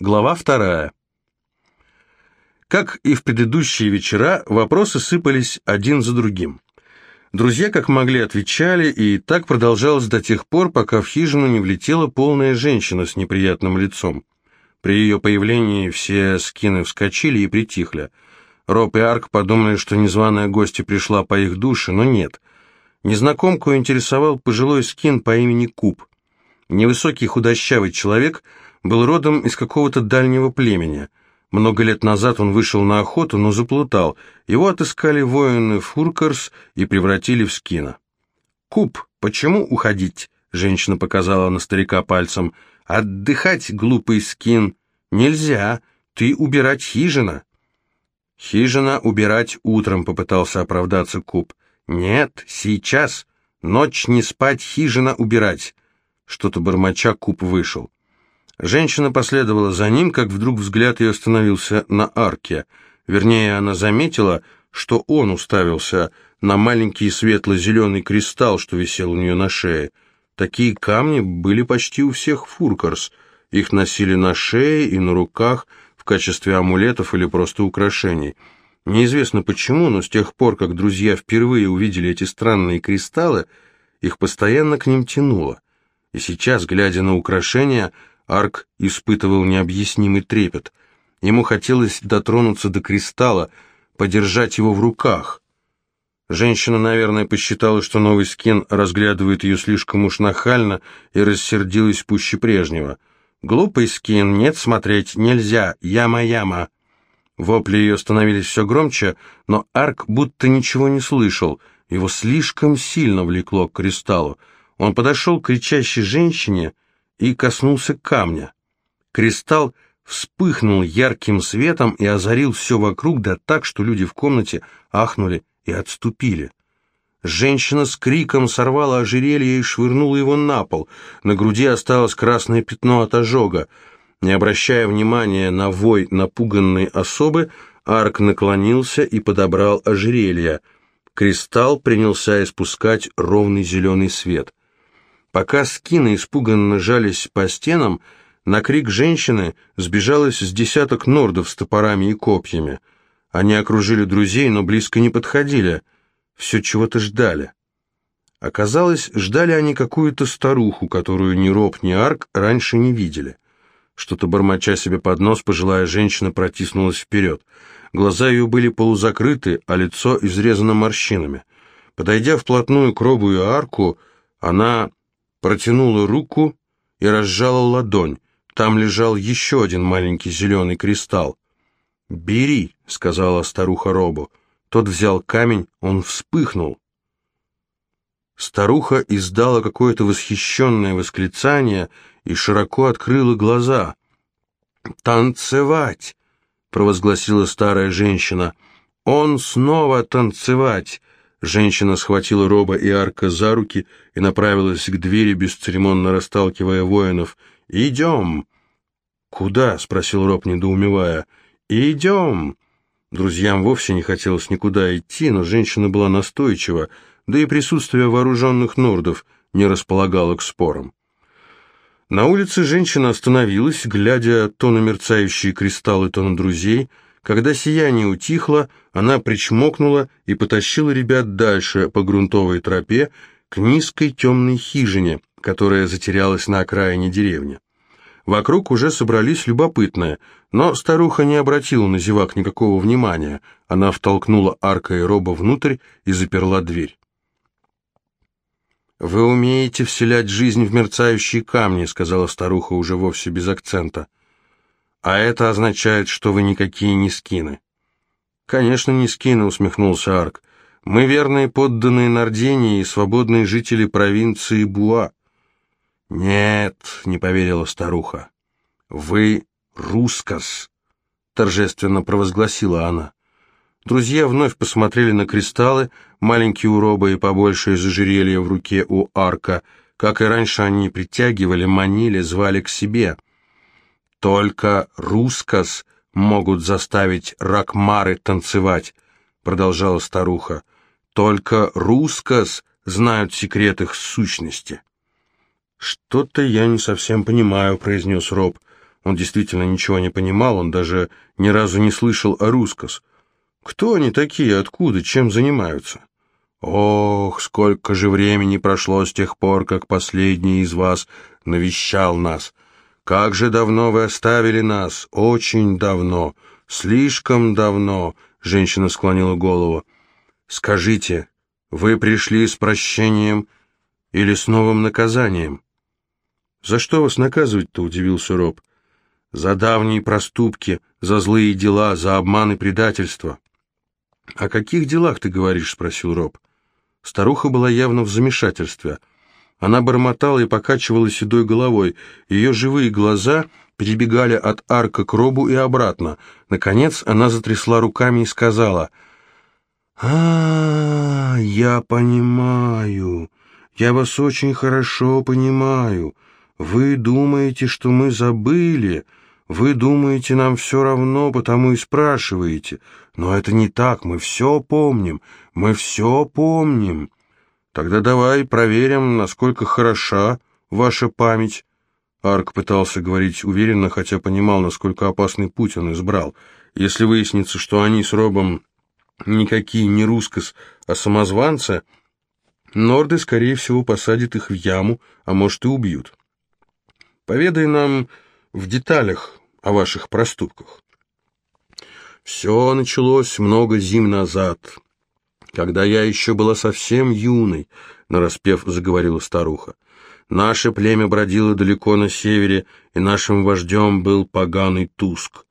Глава вторая. Как и в предыдущие вечера, вопросы сыпались один за другим. Друзья как могли отвечали, и так продолжалось до тех пор, пока в хижину не влетела полная женщина с неприятным лицом. При ее появлении все скины вскочили и притихли. Роб и Арк подумали, что незваная гостья пришла по их душе, но нет. Незнакомку интересовал пожилой скин по имени Куб. Невысокий худощавый человек – был родом из какого-то дальнего племени. Много лет назад он вышел на охоту, но заплутал. Его отыскали воины Фуркерс и превратили в скина. «Куб, почему уходить?» — женщина показала на старика пальцем. «Отдыхать, глупый скин, нельзя. Ты убирать хижина». «Хижина убирать утром», — попытался оправдаться Куб. «Нет, сейчас. Ночь не спать, хижина убирать». Что-то бормоча Куб вышел. Женщина последовала за ним, как вдруг взгляд ее остановился на арке. Вернее, она заметила, что он уставился на маленький светло-зеленый кристалл, что висел у нее на шее. Такие камни были почти у всех фуркарс. Их носили на шее и на руках в качестве амулетов или просто украшений. Неизвестно почему, но с тех пор, как друзья впервые увидели эти странные кристаллы, их постоянно к ним тянуло. И сейчас, глядя на украшения, Арк испытывал необъяснимый трепет. Ему хотелось дотронуться до кристалла, подержать его в руках. Женщина, наверное, посчитала, что новый скин разглядывает ее слишком уж нахально и рассердилась пуще прежнего. «Глупый скин, нет, смотреть нельзя, яма-яма». Вопли ее становились все громче, но Арк будто ничего не слышал, его слишком сильно влекло к кристаллу. Он подошел к кричащей женщине и коснулся камня. Кристалл вспыхнул ярким светом и озарил все вокруг, да так, что люди в комнате ахнули и отступили. Женщина с криком сорвала ожерелье и швырнула его на пол. На груди осталось красное пятно от ожога. Не обращая внимания на вой напуганной особы, Арк наклонился и подобрал ожерелье. Кристалл принялся испускать ровный зеленый свет. Пока скины испуганно жались по стенам, на крик женщины сбежалось с десяток нордов с топорами и копьями. Они окружили друзей, но близко не подходили. Все чего-то ждали. Оказалось, ждали они какую-то старуху, которую ни Роб, ни Арк раньше не видели. Что-то бормоча себе под нос, пожилая женщина протиснулась вперед. Глаза ее были полузакрыты, а лицо изрезано морщинами. Подойдя вплотную к Робу и Арку, она протянула руку и разжала ладонь. Там лежал еще один маленький зеленый кристалл. «Бери», — сказала старуха Робу. Тот взял камень, он вспыхнул. Старуха издала какое-то восхищенное восклицание и широко открыла глаза. «Танцевать!» — провозгласила старая женщина. «Он снова танцевать! Женщина схватила Роба и Арка за руки и направилась к двери, бесцеремонно расталкивая воинов. «Идем!» «Куда?» — спросил Роб, недоумевая. «Идем!» Друзьям вовсе не хотелось никуда идти, но женщина была настойчива, да и присутствие вооруженных нордов не располагало к спорам. На улице женщина остановилась, глядя то на мерцающие кристаллы, то на друзей — когда сияние утихло, она причмокнула и потащила ребят дальше по грунтовой тропе к низкой темной хижине, которая затерялась на окраине деревни. Вокруг уже собрались любопытные, но старуха не обратила на зевак никакого внимания. Она втолкнула Арка и Роба внутрь и заперла дверь. «Вы умеете вселять жизнь в мерцающие камни», — сказала старуха уже вовсе без акцента. А это означает, что вы никакие не скины. Конечно, не скины, усмехнулся Арк. Мы верные подданные Нардении и свободные жители провинции Буа. Нет, не поверила старуха. Вы рускас, торжественно провозгласила она. Друзья вновь посмотрели на кристаллы, маленькие у и побольше из ожерелья в руке у арка. Как и раньше, они притягивали, манили, звали к себе — только рускос могут заставить ракмары танцевать, продолжала старуха. Только рускос знают секрет их сущности. Что-то я не совсем понимаю, произнес Роб. Он действительно ничего не понимал, он даже ни разу не слышал о рускос. Кто они такие, откуда, чем занимаются? Ох, сколько же времени прошло с тех пор, как последний из вас навещал нас. Как же давно вы оставили нас, очень давно, слишком давно, женщина склонила голову. Скажите, вы пришли с прощением или с новым наказанием? За что вас наказывать-то, удивился Роб. За давние проступки, за злые дела, за обман и предательство. «О каких делах ты говоришь?» — спросил Роб. Старуха была явно в замешательстве. Она бормотала и покачивала седой головой. Ее живые глаза перебегали от арка к Робу и обратно. Наконец она затрясла руками и сказала, «А, я понимаю. Я вас очень хорошо понимаю. Вы думаете, что мы забыли?» Вы думаете, нам все равно, потому и спрашиваете. Но это не так, мы все помним, мы все помним. Тогда давай проверим, насколько хороша ваша память. Арк пытался говорить уверенно, хотя понимал, насколько опасный путь он избрал. Если выяснится, что они с Робом никакие не рускос, а самозванцы, Норды, скорее всего, посадят их в яму, а может и убьют. Поведай нам в деталях о ваших проступках. Все началось много зим назад, когда я еще была совсем юной, нараспев заговорила старуха. Наше племя бродило далеко на севере, и нашим вождем был поганый Туск.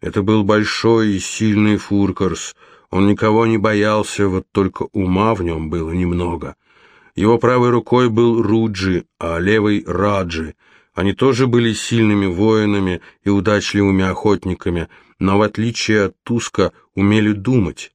Это был большой и сильный фуркарс, он никого не боялся, вот только ума в нем было немного. Его правой рукой был Руджи, а левой — Раджи — они тоже были сильными воинами и удачливыми охотниками, но в отличие от Туска умели думать.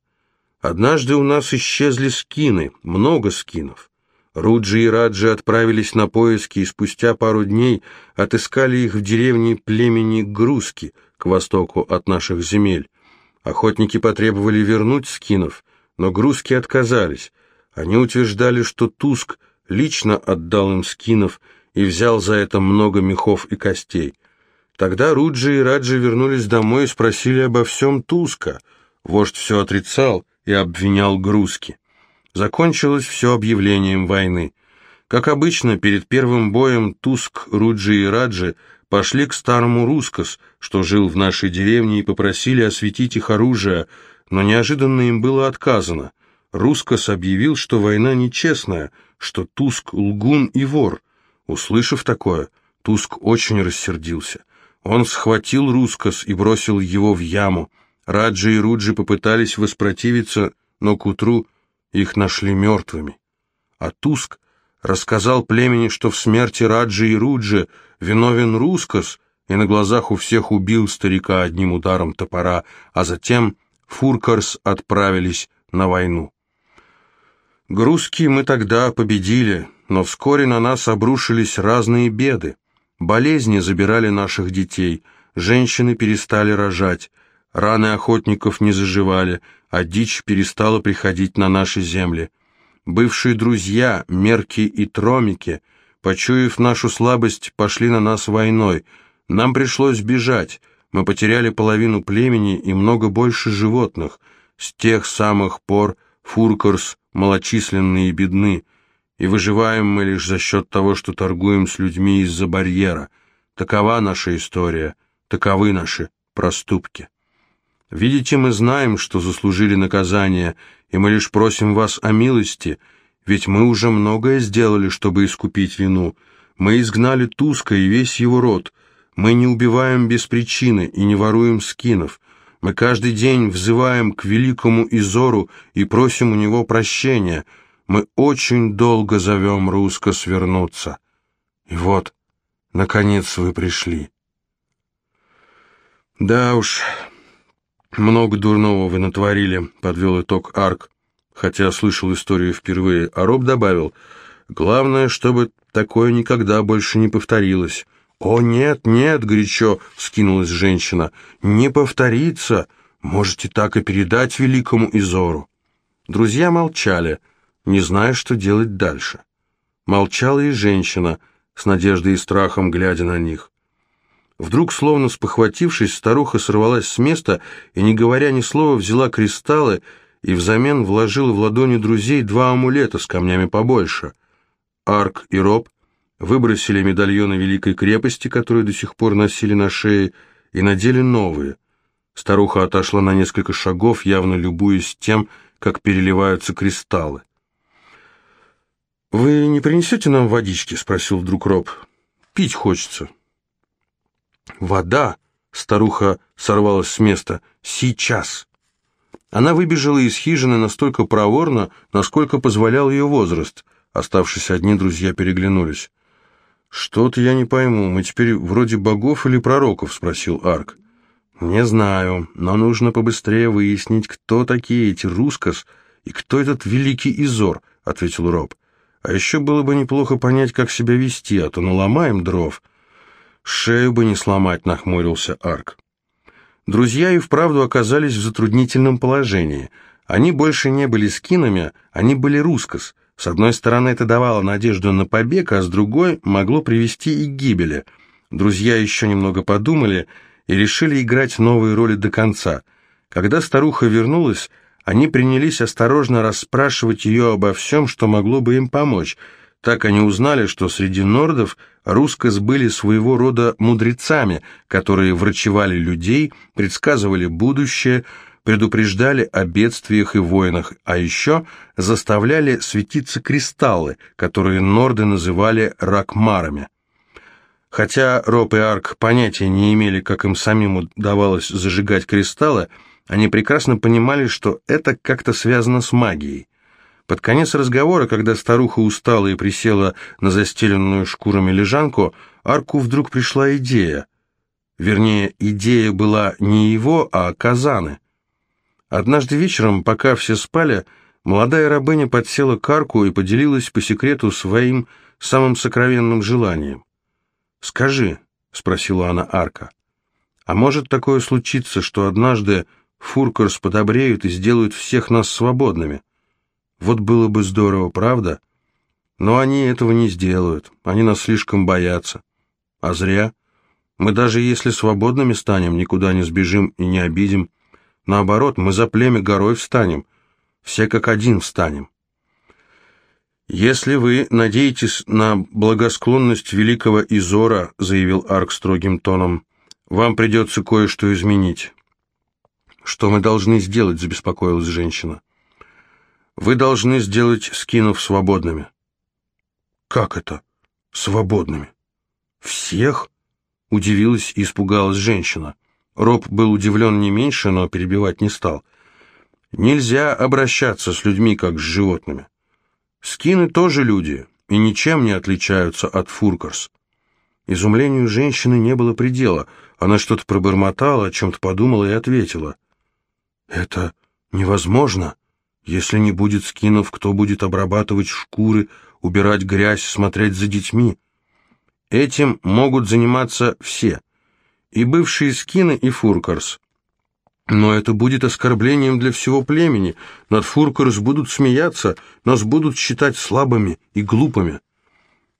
Однажды у нас исчезли скины, много скинов. Руджи и Раджи отправились на поиски и спустя пару дней отыскали их в деревне племени Грузки к востоку от наших земель. Охотники потребовали вернуть скинов, но Грузки отказались. Они утверждали, что Туск лично отдал им скинов, и взял за это много мехов и костей. Тогда Руджи и Раджи вернулись домой и спросили обо всем Туска. Вождь все отрицал и обвинял Грузки. Закончилось все объявлением войны. Как обычно, перед первым боем Туск, Руджи и Раджи пошли к старому Рускос, что жил в нашей деревне, и попросили осветить их оружие, но неожиданно им было отказано. Рускос объявил, что война нечестная, что Туск — лгун и вор — Услышав такое, Туск очень рассердился. Он схватил Рускос и бросил его в яму. Раджи и Руджи попытались воспротивиться, но к утру их нашли мертвыми. А Туск рассказал племени, что в смерти Раджи и Руджи виновен Рускос, и на глазах у всех убил старика одним ударом топора, а затем Фуркарс отправились на войну. Грузки мы тогда победили, но вскоре на нас обрушились разные беды. Болезни забирали наших детей, женщины перестали рожать, раны охотников не заживали, а дичь перестала приходить на наши земли. Бывшие друзья, мерки и тромики, почуяв нашу слабость, пошли на нас войной. Нам пришлось бежать, мы потеряли половину племени и много больше животных. С тех самых пор Фуркорс малочисленные и бедны, и выживаем мы лишь за счет того, что торгуем с людьми из-за барьера. Такова наша история, таковы наши проступки. Видите, мы знаем, что заслужили наказание, и мы лишь просим вас о милости, ведь мы уже многое сделали, чтобы искупить вину. Мы изгнали Туска и весь его род. Мы не убиваем без причины и не воруем скинов. Мы каждый день взываем к великому Изору и просим у него прощения — мы очень долго зовем Руска свернуться. И вот, наконец, вы пришли. Да уж, много дурного вы натворили, подвел итог Арк, хотя слышал историю впервые, а Роб добавил, главное, чтобы такое никогда больше не повторилось. «О, нет, нет!» — горячо скинулась женщина. «Не повторится! Можете так и передать великому Изору!» Друзья молчали — не зная, что делать дальше. Молчала и женщина, с надеждой и страхом глядя на них. Вдруг, словно спохватившись, старуха сорвалась с места и, не говоря ни слова, взяла кристаллы и взамен вложила в ладони друзей два амулета с камнями побольше. Арк и Роб выбросили медальоны Великой крепости, которые до сих пор носили на шее, и надели новые. Старуха отошла на несколько шагов, явно любуясь тем, как переливаются кристаллы. «Вы не принесете нам водички?» — спросил вдруг Роб. «Пить хочется». «Вода!» — старуха сорвалась с места. «Сейчас!» Она выбежала из хижины настолько проворно, насколько позволял ее возраст. Оставшись одни, друзья переглянулись. «Что-то я не пойму, мы теперь вроде богов или пророков?» — спросил Арк. «Не знаю, но нужно побыстрее выяснить, кто такие эти Рускос и кто этот великий Изор», — ответил Роб. А еще было бы неплохо понять, как себя вести, а то наломаем дров. Шею бы не сломать, нахмурился Арк. Друзья и вправду оказались в затруднительном положении. Они больше не были скинами, они были рускос. С одной стороны, это давало надежду на побег, а с другой могло привести и к гибели. Друзья еще немного подумали и решили играть новые роли до конца. Когда старуха вернулась, они принялись осторожно расспрашивать ее обо всем, что могло бы им помочь. Так они узнали, что среди нордов рускос были своего рода мудрецами, которые врачевали людей, предсказывали будущее, предупреждали о бедствиях и войнах, а еще заставляли светиться кристаллы, которые норды называли ракмарами. Хотя Роб и Арк понятия не имели, как им самим удавалось зажигать кристаллы, они прекрасно понимали, что это как-то связано с магией. Под конец разговора, когда старуха устала и присела на застеленную шкурами лежанку, Арку вдруг пришла идея. Вернее, идея была не его, а Казаны. Однажды вечером, пока все спали, молодая рабыня подсела к Арку и поделилась по секрету своим самым сокровенным желанием. «Скажи», — спросила она Арка, — «а может такое случиться, что однажды Фуркерс подобреют и сделают всех нас свободными. Вот было бы здорово, правда? Но они этого не сделают, они нас слишком боятся. А зря. Мы даже если свободными станем, никуда не сбежим и не обидим. Наоборот, мы за племя горой встанем, все как один встанем. «Если вы надеетесь на благосклонность великого Изора», — заявил Арк строгим тоном, — «вам придется кое-что изменить». «Что мы должны сделать?» – забеспокоилась женщина. «Вы должны сделать скинов свободными». «Как это? Свободными? Всех?» – удивилась и испугалась женщина. Роб был удивлен не меньше, но перебивать не стал. «Нельзя обращаться с людьми, как с животными. Скины тоже люди и ничем не отличаются от фуркарс». Изумлению женщины не было предела. Она что-то пробормотала, о чем-то подумала и ответила. «Это невозможно. Если не будет скинов, кто будет обрабатывать шкуры, убирать грязь, смотреть за детьми? Этим могут заниматься все. И бывшие скины, и фуркарс. Но это будет оскорблением для всего племени. Над фуркарс будут смеяться, нас будут считать слабыми и глупыми.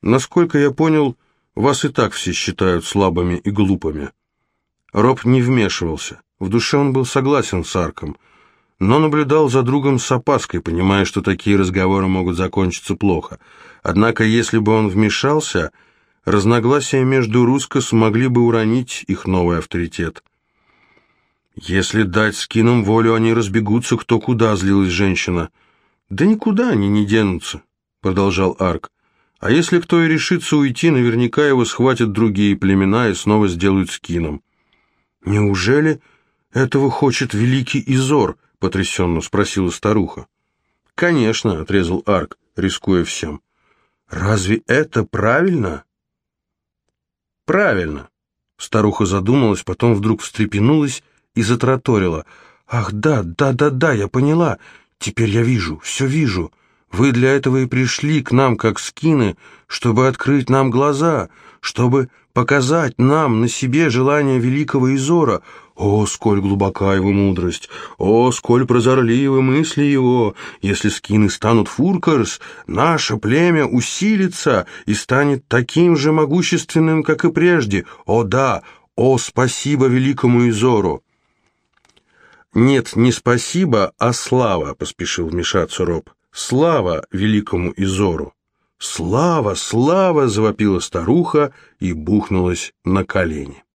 Насколько я понял, вас и так все считают слабыми и глупыми». Роб не вмешивался. В душе он был согласен с Арком, но наблюдал за другом с опаской, понимая, что такие разговоры могут закончиться плохо. Однако, если бы он вмешался, разногласия между русско смогли бы уронить их новый авторитет. «Если дать скинам волю, они разбегутся кто куда», — злилась женщина. «Да никуда они не денутся», — продолжал Арк. «А если кто и решится уйти, наверняка его схватят другие племена и снова сделают скином». «Неужели «Этого хочет великий Изор», — потрясенно спросила старуха. «Конечно», — отрезал Арк, рискуя всем. «Разве это правильно?» «Правильно», — старуха задумалась, потом вдруг встрепенулась и затраторила. «Ах, да, да, да, да, я поняла. Теперь я вижу, все вижу. Вы для этого и пришли к нам, как скины, чтобы открыть нам глаза, чтобы показать нам на себе желание великого Изора. О, сколь глубока его мудрость! О, сколь прозорливы мысли его! Если скины станут фуркарс, наше племя усилится и станет таким же могущественным, как и прежде. О, да! О, спасибо великому Изору! «Нет, не спасибо, а слава», — поспешил вмешаться Роб. «Слава великому Изору!» «Слава, слава!» — завопила старуха и бухнулась на колени.